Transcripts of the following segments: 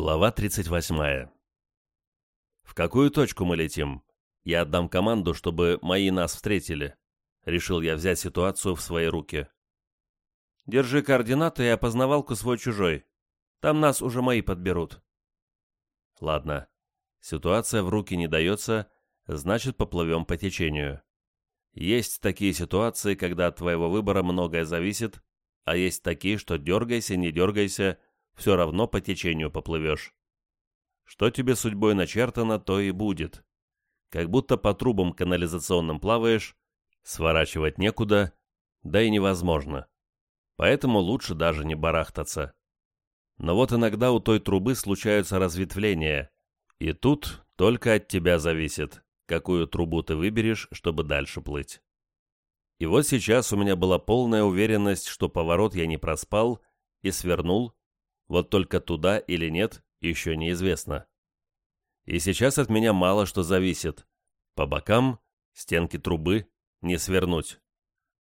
Глава 38. «В какую точку мы летим? Я отдам команду, чтобы мои нас встретили». Решил я взять ситуацию в свои руки. «Держи координаты и опознавалку свой-чужой. Там нас уже мои подберут». «Ладно. Ситуация в руки не дается, значит, поплывем по течению. Есть такие ситуации, когда от твоего выбора многое зависит, а есть такие, что дергайся, не дергайся – все равно по течению поплывешь. Что тебе судьбой начертано, то и будет. Как будто по трубам канализационным плаваешь, сворачивать некуда, да и невозможно. Поэтому лучше даже не барахтаться. Но вот иногда у той трубы случаются разветвления, и тут только от тебя зависит, какую трубу ты выберешь, чтобы дальше плыть. И вот сейчас у меня была полная уверенность, что поворот я не проспал и свернул, вот только туда или нет, еще неизвестно. И сейчас от меня мало что зависит. По бокам, стенки трубы, не свернуть.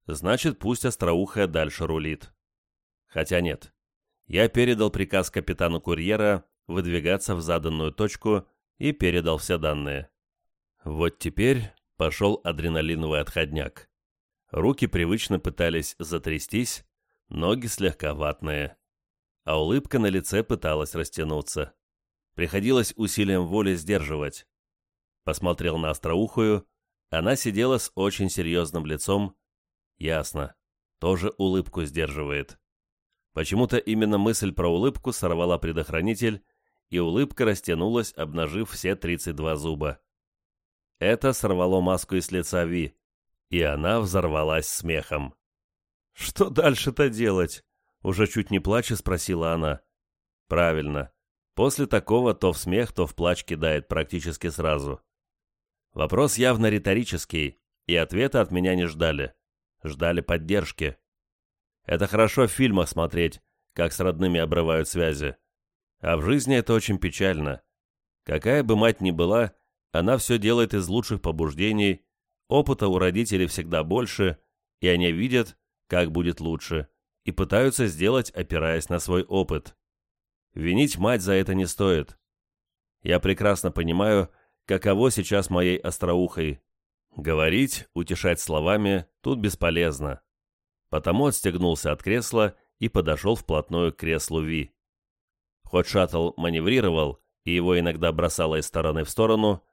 Значит, пусть остроухая дальше рулит. Хотя нет. Я передал приказ капитану курьера выдвигаться в заданную точку и передал все данные. Вот теперь пошел адреналиновый отходняк. Руки привычно пытались затрястись, ноги слегка ватные а улыбка на лице пыталась растянуться. Приходилось усилием воли сдерживать. Посмотрел на остроухую, она сидела с очень серьезным лицом. Ясно, тоже улыбку сдерживает. Почему-то именно мысль про улыбку сорвала предохранитель, и улыбка растянулась, обнажив все 32 зуба. Это сорвало маску из лица Ви, и она взорвалась смехом. «Что дальше-то делать?» Уже чуть не плача спросила она. Правильно. После такого то в смех, то в плач кидает практически сразу. Вопрос явно риторический, и ответа от меня не ждали. Ждали поддержки. Это хорошо в фильмах смотреть, как с родными обрывают связи. А в жизни это очень печально. Какая бы мать ни была, она все делает из лучших побуждений, опыта у родителей всегда больше, и они видят, как будет лучше и пытаются сделать, опираясь на свой опыт. Винить мать за это не стоит. Я прекрасно понимаю, каково сейчас моей остроухой. Говорить, утешать словами тут бесполезно. Потому отстегнулся от кресла и подошел вплотную к креслу Ви. Хоть шаттл маневрировал, и его иногда бросало из стороны в сторону,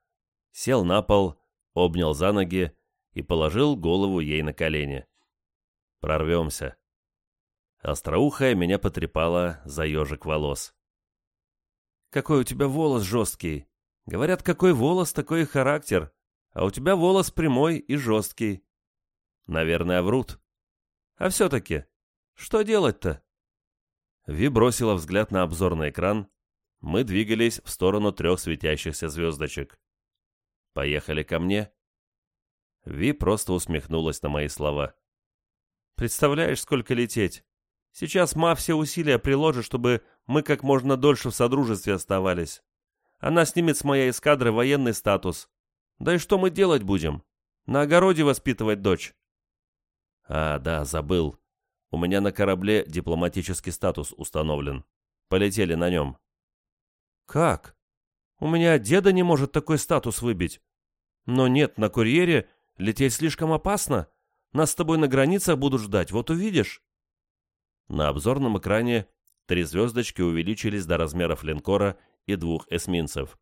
сел на пол, обнял за ноги и положил голову ей на колени. Прорвемся. Остроухая меня потрепала за ежик волос. «Какой у тебя волос жесткий! Говорят, какой волос, такой и характер, а у тебя волос прямой и жесткий». «Наверное, врут». «А все-таки, что делать-то?» Ви бросила взгляд на обзорный экран. Мы двигались в сторону трех светящихся звездочек. «Поехали ко мне?» Ви просто усмехнулась на мои слова. «Представляешь, сколько лететь? Сейчас ма все усилия приложит, чтобы мы как можно дольше в Содружестве оставались. Она снимет с моей эскадры военный статус. Да и что мы делать будем? На огороде воспитывать дочь?» «А, да, забыл. У меня на корабле дипломатический статус установлен. Полетели на нем». «Как? У меня деда не может такой статус выбить. Но нет, на курьере лететь слишком опасно. Нас с тобой на границах будут ждать, вот увидишь». На обзорном экране три звездочки увеличились до размеров линкора и двух эсминцев.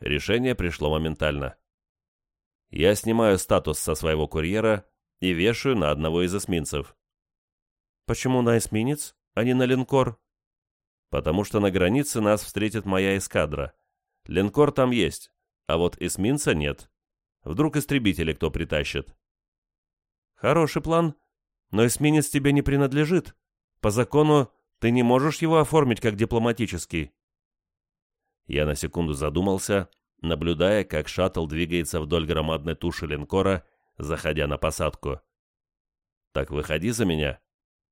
Решение пришло моментально. Я снимаю статус со своего курьера и вешаю на одного из эсминцев. Почему на эсминец, а не на линкор? Потому что на границе нас встретит моя эскадра. Линкор там есть, а вот эсминца нет. Вдруг истребители кто притащит. Хороший план, но эсминец тебе не принадлежит. По закону ты не можешь его оформить как дипломатический». Я на секунду задумался, наблюдая, как шаттл двигается вдоль громадной туши линкора, заходя на посадку. «Так выходи за меня.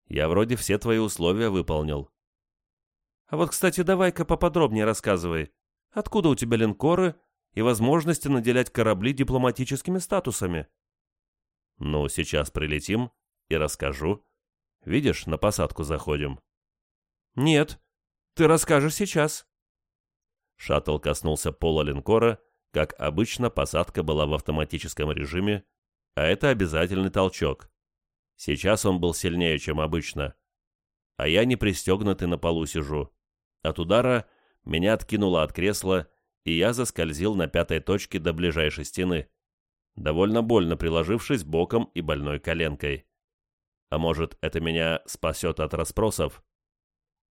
Я вроде все твои условия выполнил». «А вот, кстати, давай-ка поподробнее рассказывай. Откуда у тебя линкоры и возможности наделять корабли дипломатическими статусами?» «Ну, сейчас прилетим, и расскажу. Видишь, на посадку заходим». «Нет, ты расскажешь сейчас. Шаттл коснулся пола линкора, как обычно посадка была в автоматическом режиме, а это обязательный толчок. Сейчас он был сильнее, чем обычно. А я не пристегнутый на полу сижу. От удара меня откинуло от кресла, и я заскользил на пятой точке до ближайшей стены, довольно больно приложившись боком и больной коленкой. А может, это меня спасет от расспросов?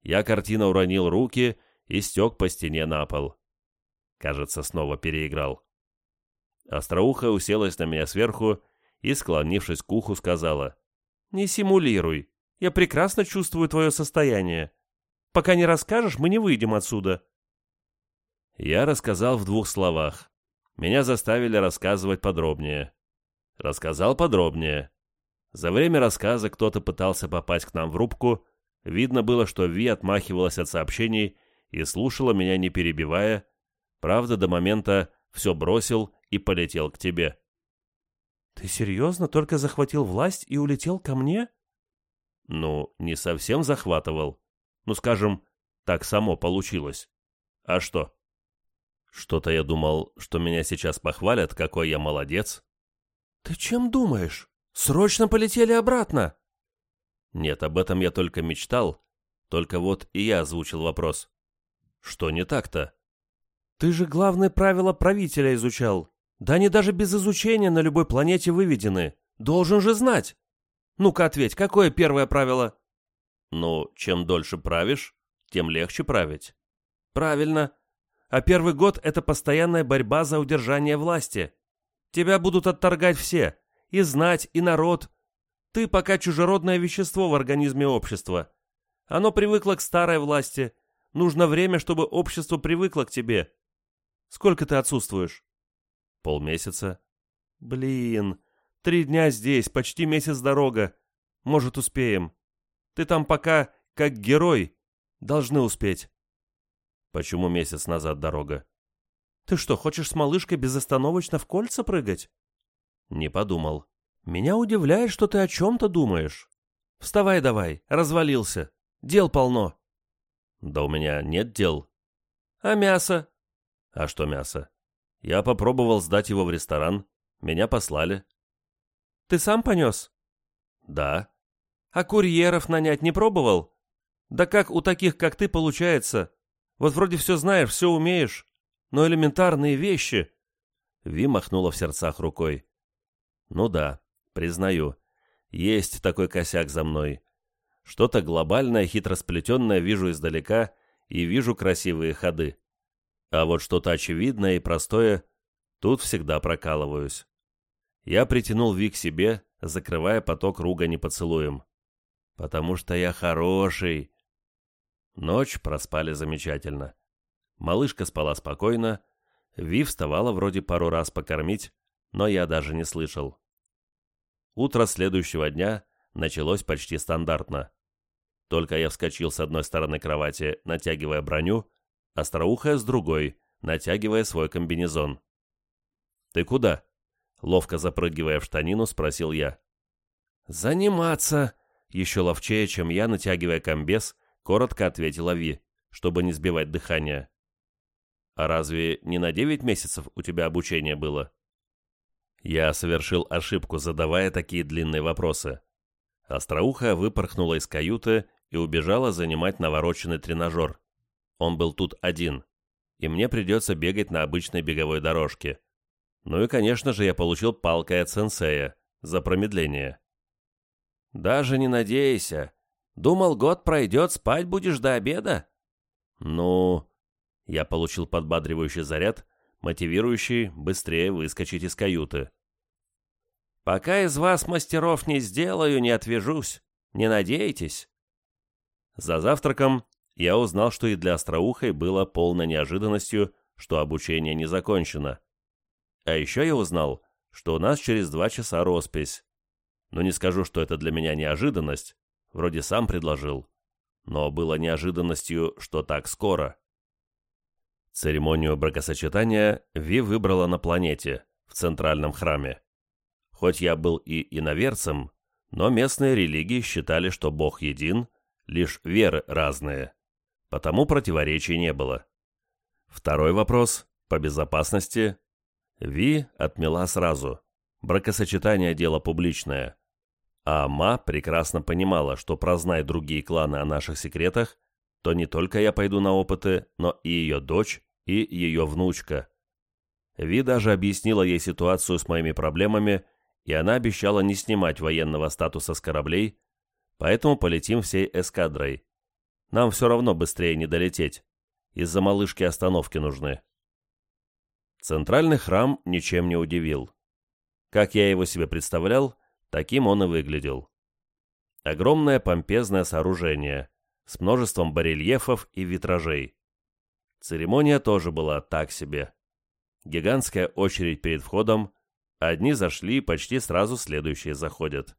Я картина уронил руки и стек по стене на пол. Кажется, снова переиграл. Остроуха уселась на меня сверху и, склонившись к уху, сказала, «Не симулируй. Я прекрасно чувствую твое состояние. Пока не расскажешь, мы не выйдем отсюда». Я рассказал в двух словах. Меня заставили рассказывать подробнее. Рассказал подробнее. За время рассказа кто-то пытался попасть к нам в рубку. Видно было, что Ви отмахивалась от сообщений и слушала меня, не перебивая. Правда, до момента все бросил и полетел к тебе. «Ты серьезно только захватил власть и улетел ко мне?» «Ну, не совсем захватывал. Ну, скажем, так само получилось. А что?» Что-то я думал, что меня сейчас похвалят, какой я молодец. Ты чем думаешь? Срочно полетели обратно. Нет, об этом я только мечтал. Только вот и я озвучил вопрос. Что не так-то? Ты же главное правило правителя изучал. Да они даже без изучения на любой планете выведены. Должен же знать. Ну-ка ответь, какое первое правило? Ну, чем дольше правишь, тем легче править. Правильно а первый год — это постоянная борьба за удержание власти. Тебя будут отторгать все, и знать, и народ. Ты пока чужеродное вещество в организме общества. Оно привыкло к старой власти. Нужно время, чтобы общество привыкло к тебе. Сколько ты отсутствуешь? Полмесяца. Блин, три дня здесь, почти месяц дорога. Может, успеем. Ты там пока, как герой, должны успеть. Почему месяц назад дорога? Ты что, хочешь с малышкой безостановочно в кольца прыгать? Не подумал. Меня удивляет, что ты о чем-то думаешь. Вставай давай, развалился. Дел полно. Да у меня нет дел. А мясо? А что мясо? Я попробовал сдать его в ресторан. Меня послали. Ты сам понес? Да. А курьеров нанять не пробовал? Да как у таких, как ты, получается? Вот вроде все знаешь, все умеешь, но элементарные вещи...» Ви махнула в сердцах рукой. «Ну да, признаю, есть такой косяк за мной. Что-то глобальное, хитросплетенное вижу издалека и вижу красивые ходы. А вот что-то очевидное и простое, тут всегда прокалываюсь. Я притянул Ви к себе, закрывая поток ругани поцелуем. «Потому что я хороший», Ночь проспали замечательно. Малышка спала спокойно, Ви вставала вроде пару раз покормить, но я даже не слышал. Утро следующего дня началось почти стандартно. Только я вскочил с одной стороны кровати, натягивая броню, остроухая с другой, натягивая свой комбинезон. «Ты куда?» — ловко запрыгивая в штанину, спросил я. «Заниматься!» — еще ловчее, чем я, натягивая комбез, коротко ответила Ви, чтобы не сбивать дыхание. А разве не на девять месяцев у тебя обучение было? Я совершил ошибку, задавая такие длинные вопросы. Остроуха выпорхнула из каюты и убежала занимать навороченный тренажер. Он был тут один, и мне придется бегать на обычной беговой дорожке. Ну и, конечно же, я получил палкой от сенсея за промедление. «Даже не надейся», Думал, год пройдет, спать будешь до обеда?» «Ну...» Я получил подбадривающий заряд, мотивирующий быстрее выскочить из каюты. «Пока из вас мастеров не сделаю, не отвяжусь. Не надейтесь». За завтраком я узнал, что и для Остроухой было полной неожиданностью, что обучение не закончено. А еще я узнал, что у нас через два часа роспись. Но не скажу, что это для меня неожиданность, Вроде сам предложил. Но было неожиданностью, что так скоро. Церемонию бракосочетания Ви выбрала на планете, в центральном храме. Хоть я был и иноверцем, но местные религии считали, что Бог един, лишь веры разные. Потому противоречий не было. Второй вопрос, по безопасности. Ви отмела сразу. Бракосочетание – дело публичное. А Ма прекрасно понимала, что прознай другие кланы о наших секретах, то не только я пойду на опыты, но и ее дочь, и ее внучка. Ви даже объяснила ей ситуацию с моими проблемами, и она обещала не снимать военного статуса с кораблей, поэтому полетим всей эскадрой. Нам все равно быстрее не долететь. Из-за малышки остановки нужны. Центральный храм ничем не удивил. Как я его себе представлял, таким он и выглядел. Огромное помпезное сооружение с множеством барельефов и витражей. Церемония тоже была так себе. Гигантская очередь перед входом, одни зашли, почти сразу следующие заходят.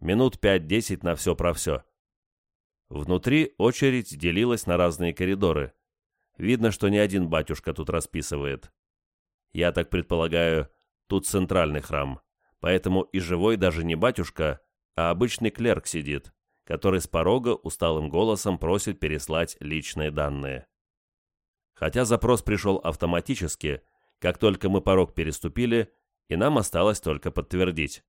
Минут пять-десять на все про все. Внутри очередь делилась на разные коридоры. Видно, что не один батюшка тут расписывает. Я так предполагаю, тут центральный храм, поэтому и живой даже не батюшка, а обычный клерк сидит, который с порога усталым голосом просит переслать личные данные. Хотя запрос пришел автоматически, как только мы порог переступили, и нам осталось только подтвердить.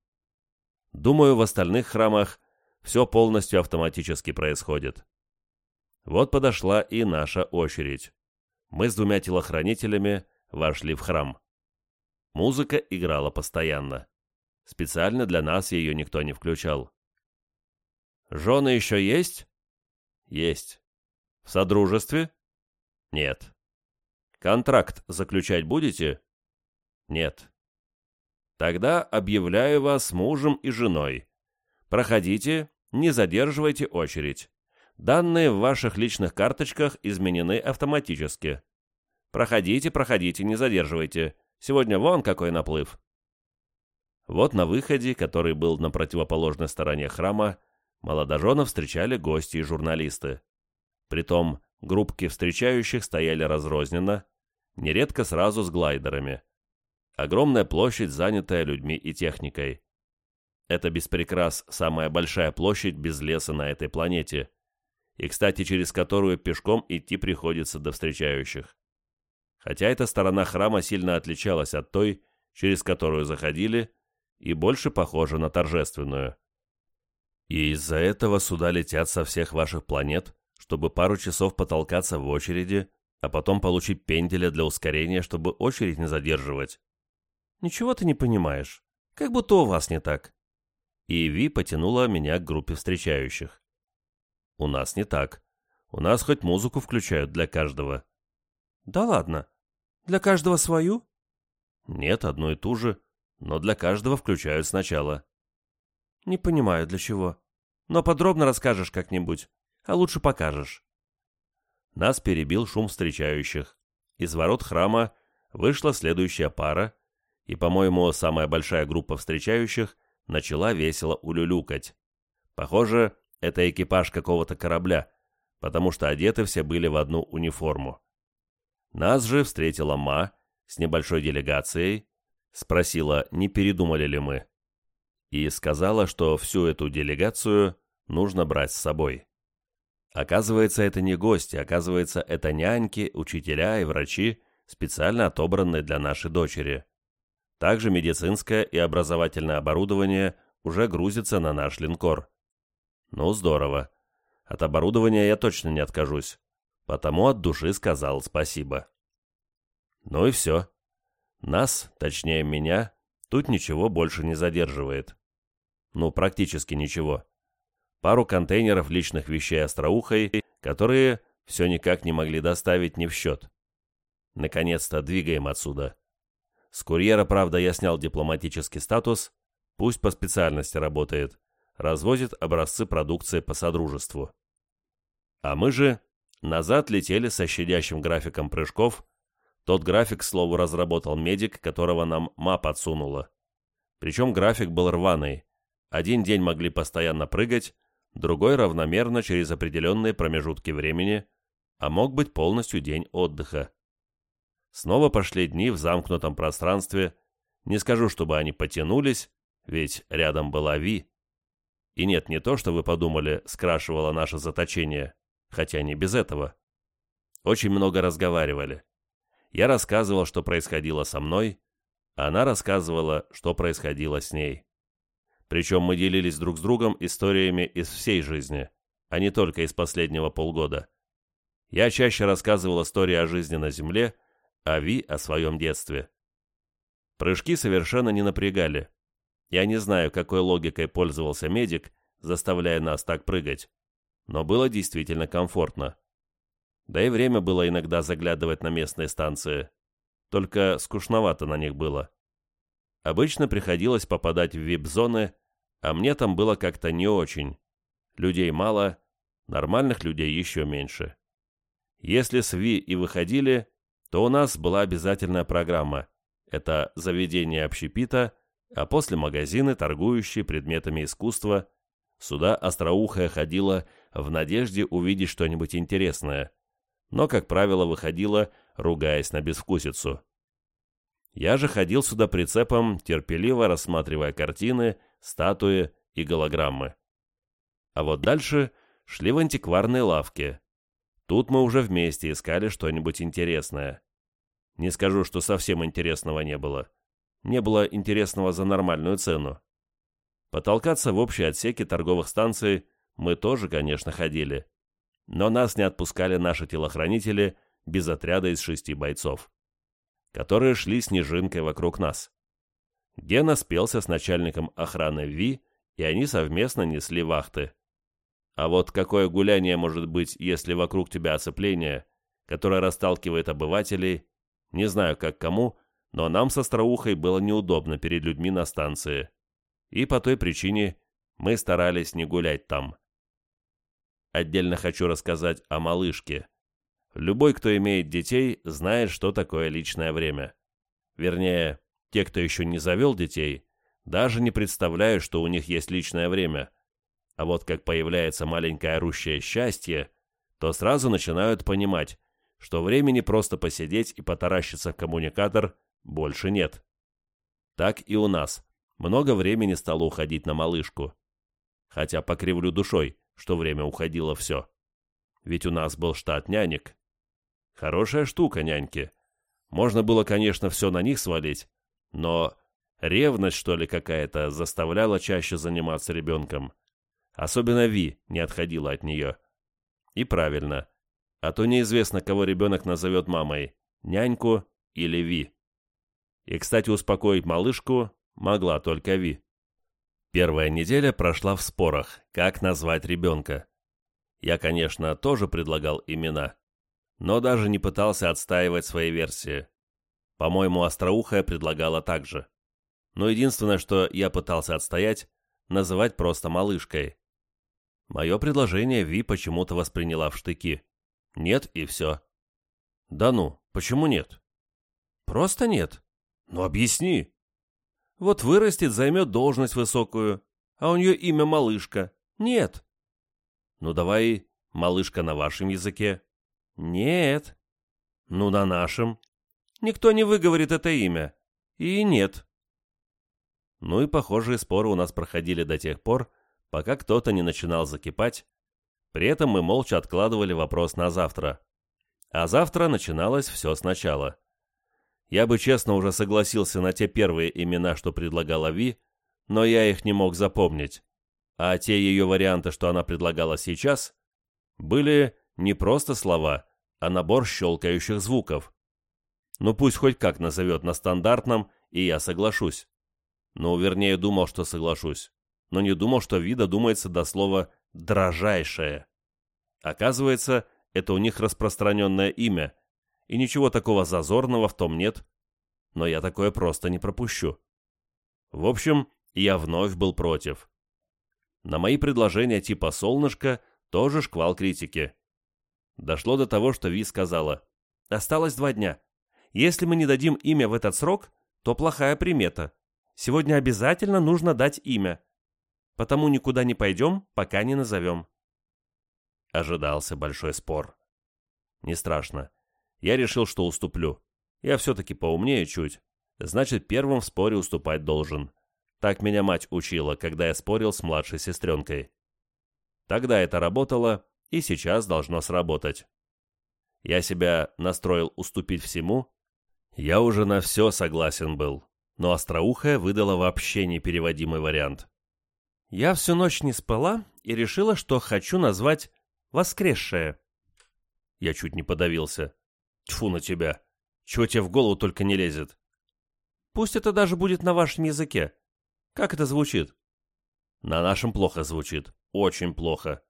Думаю, в остальных храмах все полностью автоматически происходит. Вот подошла и наша очередь. Мы с двумя телохранителями вошли в храм. Музыка играла постоянно. Специально для нас ее никто не включал. «Жены еще есть?» «Есть». «В содружестве?» «Нет». «Контракт заключать будете?» «Нет». «Тогда объявляю вас мужем и женой. Проходите, не задерживайте очередь. Данные в ваших личных карточках изменены автоматически. Проходите, проходите, не задерживайте. Сегодня вон какой наплыв. Вот на выходе, который был на противоположной стороне храма, молодоженов встречали гости и журналисты. Притом, группки встречающих стояли разрозненно, нередко сразу с глайдерами. Огромная площадь, занятая людьми и техникой. Это без прикрас самая большая площадь без леса на этой планете, и, кстати, через которую пешком идти приходится до встречающих. Хотя эта сторона храма сильно отличалась от той, через которую заходили, и больше похожа на торжественную. И из-за этого сюда летят со всех ваших планет, чтобы пару часов потолкаться в очереди, а потом получить пенделя для ускорения, чтобы очередь не задерживать. Ничего ты не понимаешь. Как будто у вас не так. И Ви потянула меня к группе встречающих. У нас не так. У нас хоть музыку включают для каждого. Да ладно. Для каждого свою? Нет, одну и ту же, но для каждого включают сначала. Не понимаю, для чего. Но подробно расскажешь как-нибудь, а лучше покажешь. Нас перебил шум встречающих. Из ворот храма вышла следующая пара, и, по-моему, самая большая группа встречающих начала весело улюлюкать. Похоже, это экипаж какого-то корабля, потому что одеты все были в одну униформу. Нас же встретила Ма с небольшой делегацией, спросила, не передумали ли мы, и сказала, что всю эту делегацию нужно брать с собой. Оказывается, это не гости, оказывается, это няньки, учителя и врачи, специально отобранные для нашей дочери. Также медицинское и образовательное оборудование уже грузится на наш линкор. Ну, здорово. От оборудования я точно не откажусь. Потому от души сказал спасибо. Ну и все. Нас, точнее меня, тут ничего больше не задерживает. Ну, практически ничего. Пару контейнеров личных вещей остроухой, которые все никак не могли доставить ни в счет. Наконец-то двигаем отсюда. С курьера, правда, я снял дипломатический статус, пусть по специальности работает развозит образцы продукции по содружеству. А мы же назад летели со щадящим графиком прыжков. Тот график, к слову, разработал медик, которого нам ма подсунула. Причем график был рваный. Один день могли постоянно прыгать, другой равномерно через определенные промежутки времени, а мог быть полностью день отдыха. Снова пошли дни в замкнутом пространстве. Не скажу, чтобы они потянулись, ведь рядом была Ви. И нет, не то, что вы подумали, скрашивало наше заточение, хотя не без этого. Очень много разговаривали. Я рассказывал, что происходило со мной, она рассказывала, что происходило с ней. Причем мы делились друг с другом историями из всей жизни, а не только из последнего полгода. Я чаще рассказывал истории о жизни на Земле, а Ви о своем детстве. Прыжки совершенно не напрягали. Я не знаю, какой логикой пользовался медик, заставляя нас так прыгать, но было действительно комфортно. Да и время было иногда заглядывать на местные станции только скучновато на них было. Обычно приходилось попадать в вип-зоны, а мне там было как-то не очень. Людей мало, нормальных людей еще меньше. Если с Ви и выходили, то у нас была обязательная программа. Это заведение общепита, а после магазины, торгующие предметами искусства. Сюда остроухая ходила в надежде увидеть что-нибудь интересное, но, как правило, выходила ругаясь на безвкусицу. Я же ходил сюда прицепом, терпеливо рассматривая картины, статуи и голограммы. А вот дальше шли в антикварные лавки. Тут мы уже вместе искали что-нибудь интересное. Не скажу, что совсем интересного не было. Не было интересного за нормальную цену. Потолкаться в общей отсеке торговых станций мы тоже, конечно, ходили. Но нас не отпускали наши телохранители без отряда из шести бойцов, которые шли снежинкой вокруг нас. Гена спелся с начальником охраны Ви, и они совместно несли вахты. А вот какое гуляние может быть, если вокруг тебя оцепление, которое расталкивает обывателей, не знаю как кому, но нам со Остроухой было неудобно перед людьми на станции. И по той причине мы старались не гулять там. Отдельно хочу рассказать о малышке. Любой, кто имеет детей, знает, что такое личное время. Вернее, те, кто еще не завел детей, даже не представляют, что у них есть личное время. А вот как появляется маленькое орущее счастье, то сразу начинают понимать, что времени просто посидеть и потаращиться в коммуникатор больше нет. Так и у нас. Много времени стало уходить на малышку. Хотя покривлю душой, что время уходило все. Ведь у нас был штат нянек. Хорошая штука, няньки. Можно было, конечно, все на них свалить, но ревность, что ли, какая-то заставляла чаще заниматься ребенком. Особенно Ви не отходила от нее. И правильно. А то неизвестно, кого ребенок назовет мамой, няньку или Ви. И, кстати, успокоить малышку могла только Ви. Первая неделя прошла в спорах, как назвать ребенка. Я, конечно, тоже предлагал имена но даже не пытался отстаивать свои версии. По-моему, Остроухая предлагала так же. Но единственное, что я пытался отстоять, называть просто малышкой. Мое предложение Ви почему-то восприняла в штыки. Нет и все. Да ну, почему нет? Просто нет. Ну объясни. Вот вырастет, займет должность высокую, а у нее имя малышка. Нет. Ну давай малышка на вашем языке. «Нет». «Ну, на нашем». «Никто не выговорит это имя». «И нет». Ну и похожие споры у нас проходили до тех пор, пока кто-то не начинал закипать. При этом мы молча откладывали вопрос на завтра. А завтра начиналось все сначала. Я бы честно уже согласился на те первые имена, что предлагала Ви, но я их не мог запомнить. А те ее варианты, что она предлагала сейчас, были не просто слова, а набор щелкающих звуков. Ну пусть хоть как назовет на стандартном, и я соглашусь. Ну, вернее, думал, что соглашусь, но не думал, что вида думается до слова «дрожайшее». Оказывается, это у них распространенное имя, и ничего такого зазорного в том нет, но я такое просто не пропущу. В общем, я вновь был против. На мои предложения типа «солнышко» тоже шквал критики. Дошло до того, что Ви сказала. «Осталось два дня. Если мы не дадим имя в этот срок, то плохая примета. Сегодня обязательно нужно дать имя. Потому никуда не пойдем, пока не назовем». Ожидался большой спор. Не страшно. Я решил, что уступлю. Я все-таки поумнее чуть. Значит, первым в споре уступать должен. Так меня мать учила, когда я спорил с младшей сестренкой. Тогда это работало, и сейчас должно сработать. Я себя настроил уступить всему, Я уже на все согласен был, но остроухая выдала вообще непереводимый вариант. Я всю ночь не спала и решила, что хочу назвать «воскресшая». Я чуть не подавился. Тьфу на тебя. Чего тебе в голову только не лезет? Пусть это даже будет на вашем языке. Как это звучит? На нашем плохо звучит. Очень плохо.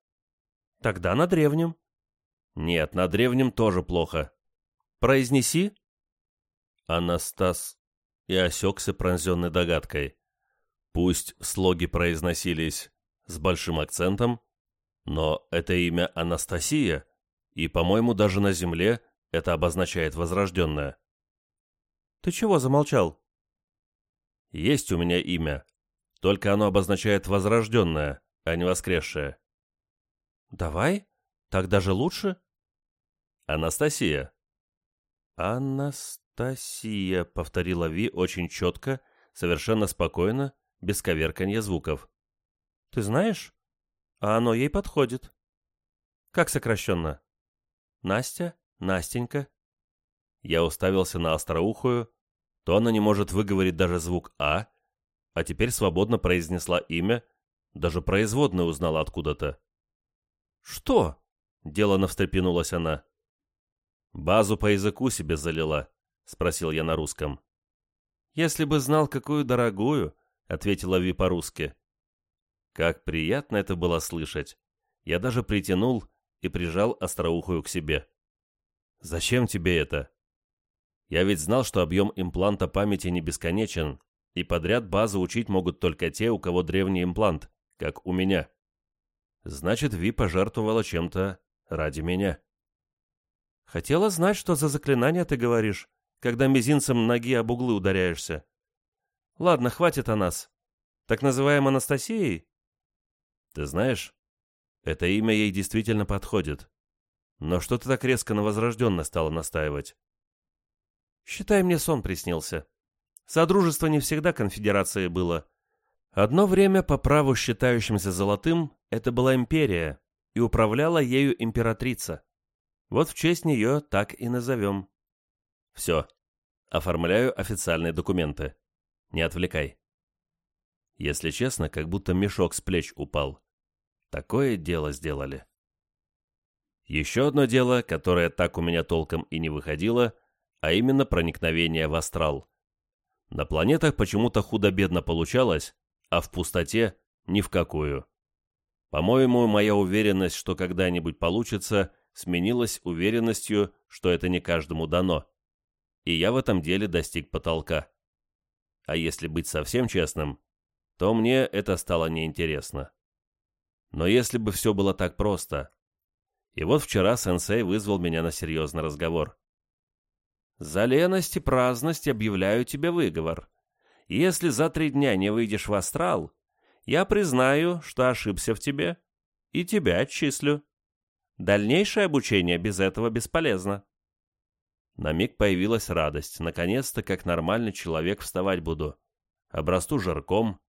Тогда на древнем. Нет, на древнем тоже плохо. Произнеси. Анастас и осекся пронзенной догадкой. Пусть слоги произносились с большим акцентом, но это имя Анастасия, и, по-моему, даже на земле это обозначает возрожденное. Ты чего замолчал? Есть у меня имя, только оно обозначает возрожденное, а не воскресшее. Давай, так даже лучше. Анастасия. Анастасия, повторила Ви очень четко, совершенно спокойно, без коверканья звуков. Ты знаешь? А оно ей подходит. Как сокращенно? Настя? Настенька? Я уставился на остроухую, то она не может выговорить даже звук «а», а теперь свободно произнесла имя, даже производную узнала откуда-то. «Что?» — делано встрепенулась она. «Базу по языку себе залила», — спросил я на русском. «Если бы знал, какую дорогую», — ответила Ви по-русски. Как приятно это было слышать. Я даже притянул и прижал остроухую к себе. «Зачем тебе это?» Я ведь знал, что объем импланта памяти не бесконечен, и подряд базу учить могут только те, у кого древний имплант, как у меня. Значит, Ви пожертвовала чем-то ради меня. Хотела знать, что за заклинание ты говоришь, когда мизинцем ноги об углы ударяешься. Ладно, хватит о нас. Так называем Анастасией? Ты знаешь, это имя ей действительно подходит. Но что ты так резко на возрожденно стала настаивать? Считай, мне сон приснился. Содружество не всегда конфедерацией было. Одно время, по праву считающимся золотым, это была империя, и управляла ею императрица. Вот в честь нее так и назовем. Все. Оформляю официальные документы. Не отвлекай. Если честно, как будто мешок с плеч упал. Такое дело сделали. Еще одно дело, которое так у меня толком и не выходило, а именно проникновение в астрал. На планетах почему-то худо-бедно получалось, а в пустоте ни в какую. По-моему, моя уверенность, что когда-нибудь получится, сменилась уверенностью, что это не каждому дано. И я в этом деле достиг потолка. А если быть совсем честным, то мне это стало неинтересно. Но если бы все было так просто. И вот вчера сенсей вызвал меня на серьезный разговор. За леность и праздность объявляю тебе выговор. Если за три дня не выйдешь в астрал, я признаю, что ошибся в тебе, и тебя отчислю. Дальнейшее обучение без этого бесполезно. На миг появилась радость. Наконец-то, как нормальный человек, вставать буду. Обрасту жирком.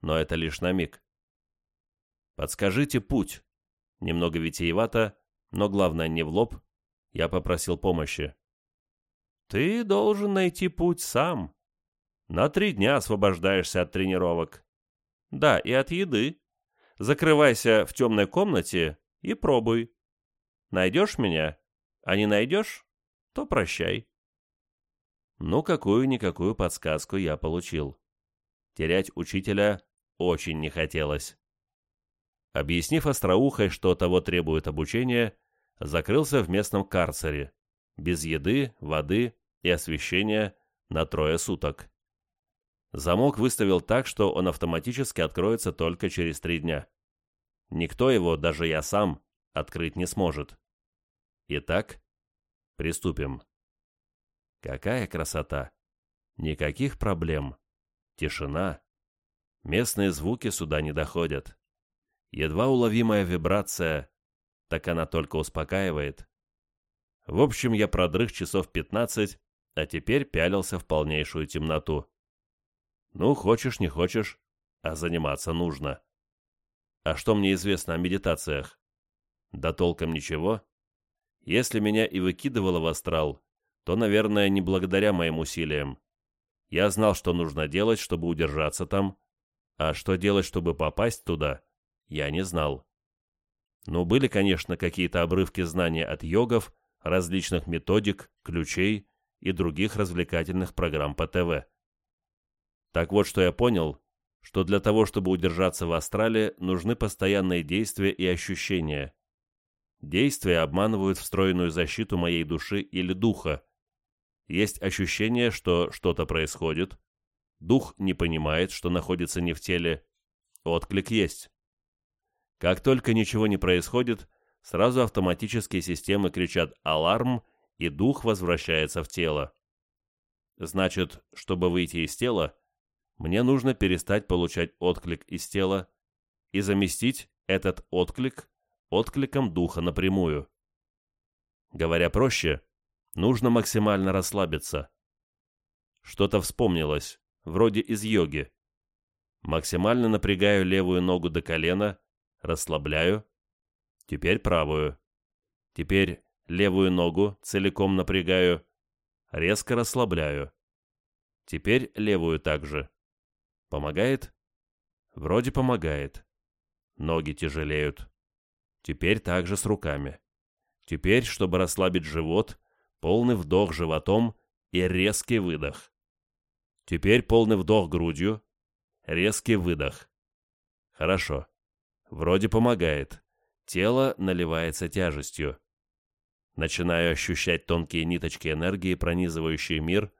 Но это лишь на миг. Подскажите путь. Немного витиевато, но главное не в лоб. Я попросил помощи. Ты должен найти путь сам. На три дня освобождаешься от тренировок. Да, и от еды. Закрывайся в темной комнате и пробуй. Найдешь меня, а не найдешь, то прощай. Ну, какую-никакую подсказку я получил. Терять учителя очень не хотелось. Объяснив остроухой, что того требует обучения, закрылся в местном карцере, без еды, воды и освещения на трое суток. Замок выставил так, что он автоматически откроется только через три дня. Никто его, даже я сам, открыть не сможет. Итак, приступим. Какая красота! Никаких проблем. Тишина. Местные звуки сюда не доходят. Едва уловимая вибрация, так она только успокаивает. В общем, я продрых часов пятнадцать, а теперь пялился в полнейшую темноту. Ну, хочешь, не хочешь, а заниматься нужно. А что мне известно о медитациях? Да толком ничего. Если меня и выкидывало в астрал, то, наверное, не благодаря моим усилиям. Я знал, что нужно делать, чтобы удержаться там, а что делать, чтобы попасть туда, я не знал. Но были, конечно, какие-то обрывки знания от йогов, различных методик, ключей и других развлекательных программ по ТВ. Так вот, что я понял, что для того, чтобы удержаться в астрале, нужны постоянные действия и ощущения. Действия обманывают встроенную защиту моей души или духа. Есть ощущение, что что-то происходит. Дух не понимает, что находится не в теле. Отклик есть. Как только ничего не происходит, сразу автоматические системы кричат «Аларм!» и дух возвращается в тело. Значит, чтобы выйти из тела, мне нужно перестать получать отклик из тела и заместить этот отклик откликом духа напрямую. Говоря проще, нужно максимально расслабиться. Что-то вспомнилось, вроде из йоги. Максимально напрягаю левую ногу до колена, расслабляю. Теперь правую. Теперь левую ногу целиком напрягаю, резко расслабляю. Теперь левую также. Помогает? Вроде помогает. Ноги тяжелеют. Теперь также с руками. Теперь, чтобы расслабить живот, полный вдох животом и резкий выдох. Теперь полный вдох грудью, резкий выдох. Хорошо. Вроде помогает. Тело наливается тяжестью. Начинаю ощущать тонкие ниточки энергии, пронизывающие мир.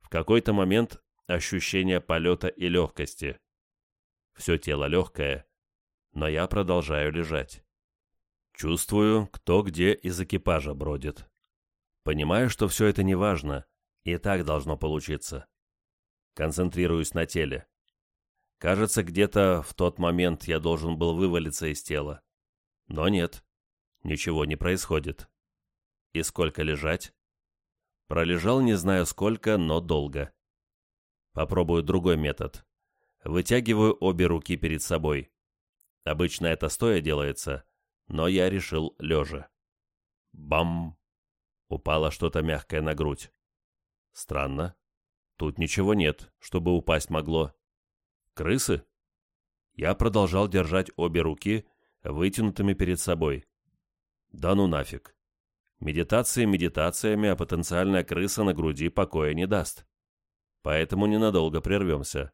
В какой-то момент ощущение полета и легкости. Все тело легкое, но я продолжаю лежать. Чувствую, кто где из экипажа бродит. Понимаю, что все это не важно, и так должно получиться. Концентрируюсь на теле. Кажется, где-то в тот момент я должен был вывалиться из тела. Но нет, ничего не происходит. И сколько лежать? Пролежал не знаю сколько, но долго. Попробую другой метод. Вытягиваю обе руки перед собой. Обычно это стоя делается, но я решил лежа. Бам! Упало что-то мягкое на грудь. Странно. Тут ничего нет, чтобы упасть могло. Крысы? Я продолжал держать обе руки вытянутыми перед собой. Да ну нафиг. Медитации медитациями, а потенциальная крыса на груди покоя не даст. Поэтому ненадолго прервемся.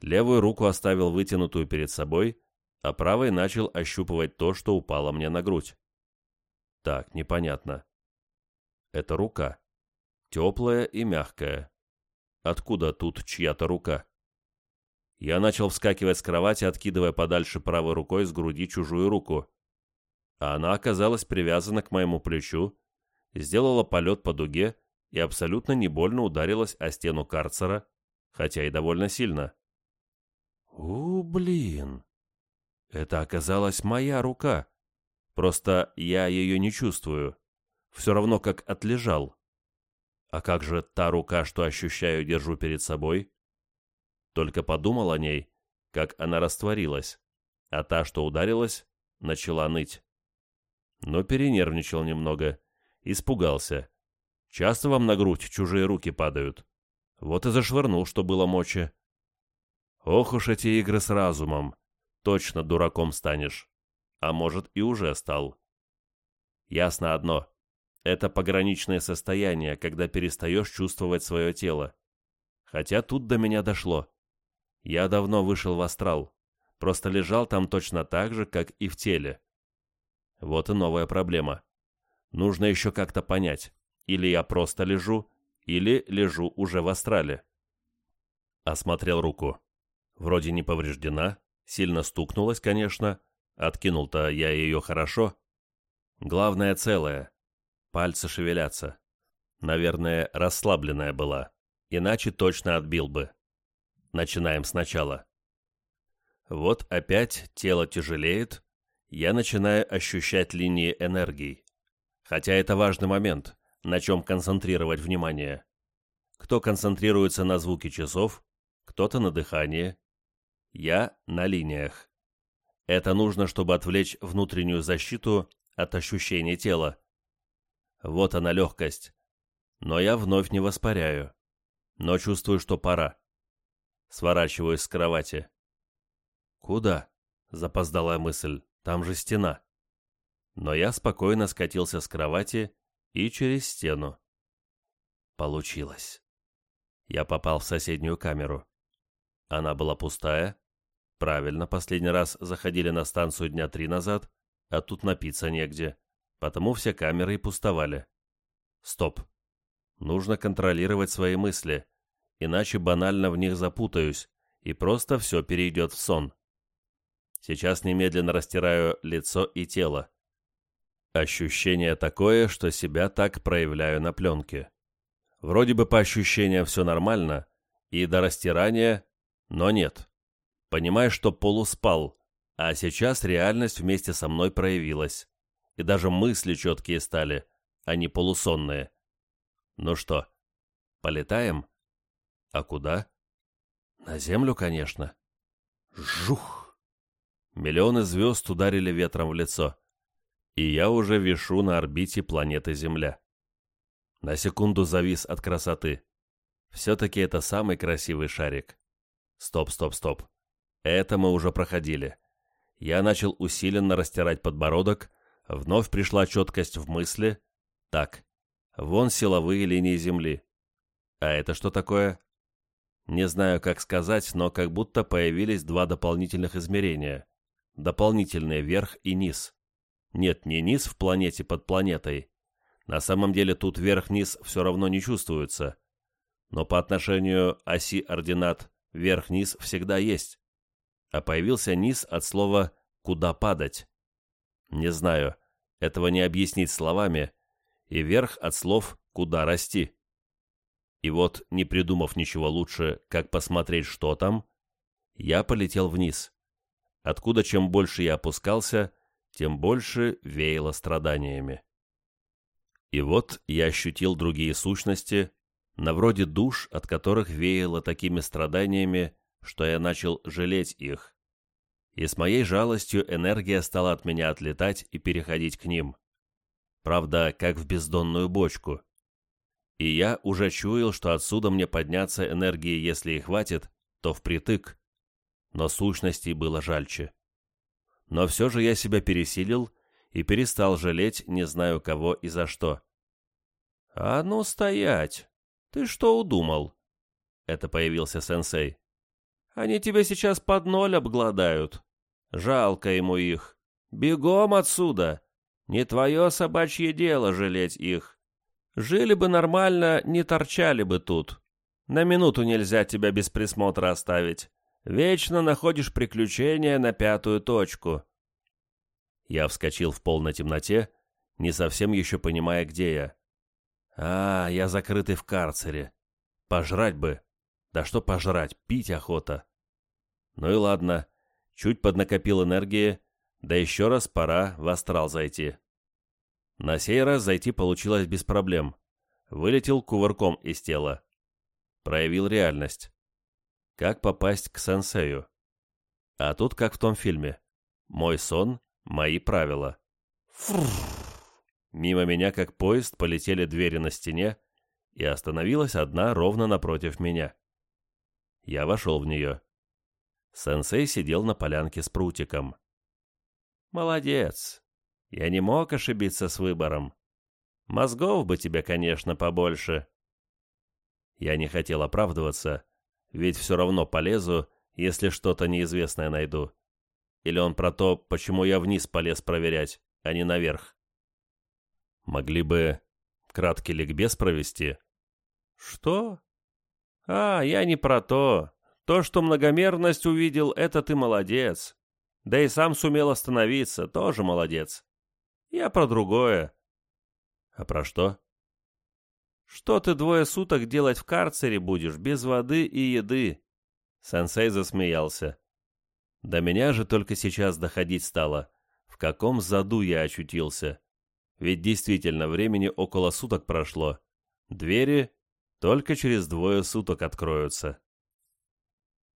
Левую руку оставил вытянутую перед собой, а правой начал ощупывать то, что упало мне на грудь. Так, непонятно. Это рука. Теплая и мягкая. Откуда тут чья-то рука? Я начал вскакивать с кровати, откидывая подальше правой рукой с груди чужую руку а она оказалась привязана к моему плечу, сделала полет по дуге и абсолютно не больно ударилась о стену карцера, хотя и довольно сильно. «У, блин! Это оказалась моя рука. Просто я ее не чувствую. Все равно как отлежал. А как же та рука, что ощущаю, держу перед собой?» Только подумал о ней, как она растворилась, а та, что ударилась, начала ныть но перенервничал немного. Испугался. Часто вам на грудь чужие руки падают. Вот и зашвырнул, что было мочи. Ох уж эти игры с разумом. Точно дураком станешь. А может, и уже стал. Ясно одно. Это пограничное состояние, когда перестаешь чувствовать свое тело. Хотя тут до меня дошло. Я давно вышел в астрал. Просто лежал там точно так же, как и в теле. Вот и новая проблема. Нужно еще как-то понять, или я просто лежу, или лежу уже в астрале. Осмотрел руку. Вроде не повреждена, сильно стукнулась, конечно. Откинул-то я ее хорошо. Главное целое. Пальцы шевелятся. Наверное, расслабленная была. Иначе точно отбил бы. Начинаем сначала. Вот опять тело тяжелеет, я начинаю ощущать линии энергии. Хотя это важный момент, на чем концентрировать внимание. Кто концентрируется на звуке часов, кто-то на дыхании. Я на линиях. Это нужно, чтобы отвлечь внутреннюю защиту от ощущения тела. Вот она легкость. Но я вновь не воспаряю. Но чувствую, что пора. Сворачиваюсь с кровати. «Куда?» — запоздалая мысль. «Там же стена». Но я спокойно скатился с кровати и через стену. Получилось. Я попал в соседнюю камеру. Она была пустая. Правильно, последний раз заходили на станцию дня три назад, а тут напиться негде, потому все камеры и пустовали. Стоп. Нужно контролировать свои мысли, иначе банально в них запутаюсь, и просто все перейдет в сон. Сейчас немедленно растираю лицо и тело. Ощущение такое, что себя так проявляю на пленке. Вроде бы по ощущениям все нормально, и до растирания, но нет. Понимаю, что полуспал, а сейчас реальность вместе со мной проявилась. И даже мысли четкие стали, а не полусонные. Ну что, полетаем? А куда? На Землю, конечно. Жух! Миллионы звезд ударили ветром в лицо. И я уже вишу на орбите планеты Земля. На секунду завис от красоты. Все-таки это самый красивый шарик. Стоп, стоп, стоп. Это мы уже проходили. Я начал усиленно растирать подбородок, вновь пришла четкость в мысли. Так, вон силовые линии Земли. А это что такое? Не знаю, как сказать, но как будто появились два дополнительных измерения. Дополнительные верх и низ. Нет, не низ в планете под планетой, на самом деле тут вверх-вниз все равно не чувствуется. Но по отношению оси ординат вверх-вниз всегда есть. А появился низ от слова «куда падать». Не знаю, этого не объяснить словами, и верх от слов «куда расти». И вот, не придумав ничего лучше, как посмотреть, что там, я полетел вниз, откуда чем больше я опускался, тем больше веяло страданиями. И вот я ощутил другие сущности, на вроде душ, от которых веяло такими страданиями, что я начал жалеть их. И с моей жалостью энергия стала от меня отлетать и переходить к ним. Правда, как в бездонную бочку. И я уже чуял, что отсюда мне подняться энергии, если и хватит, то впритык. Но сущностей было жальче. Но все же я себя пересилил и перестал жалеть не знаю кого и за что. «А ну стоять! Ты что удумал?» Это появился сенсей. «Они тебя сейчас под ноль обгладают. Жалко ему их. Бегом отсюда! Не твое собачье дело жалеть их. Жили бы нормально, не торчали бы тут. На минуту нельзя тебя без присмотра оставить. Вечно находишь приключения на пятую точку. Я вскочил в полной темноте, не совсем еще понимая, где я. А, я закрытый в карцере. Пожрать бы. Да что пожрать, пить охота. Ну и ладно, чуть поднакопил энергии, да еще раз пора в астрал зайти. На сей раз зайти получилось без проблем. Вылетел кувырком из тела. Проявил реальность. Как попасть к сенсею? А тут как в том фильме. Мой сон Мои правила. Фрррр. Мимо меня, как поезд, полетели двери на стене, и остановилась одна ровно напротив меня. Я вошел в нее. Сенсей сидел на полянке с прутиком. «Молодец. Я не мог ошибиться с выбором. Мозгов бы тебе, конечно, побольше». Я не хотел оправдываться, ведь все равно полезу, если что-то неизвестное найду. Или он про то, почему я вниз полез проверять, а не наверх? Могли бы краткий ликбез провести? Что? А, я не про то. То, что многомерность увидел, это ты молодец. Да и сам сумел остановиться, тоже молодец. Я про другое. А про что? Что ты двое суток делать в карцере будешь, без воды и еды? Сенсей засмеялся. До меня же только сейчас доходить стало, в каком заду я очутился. Ведь действительно времени около суток прошло. Двери только через двое суток откроются.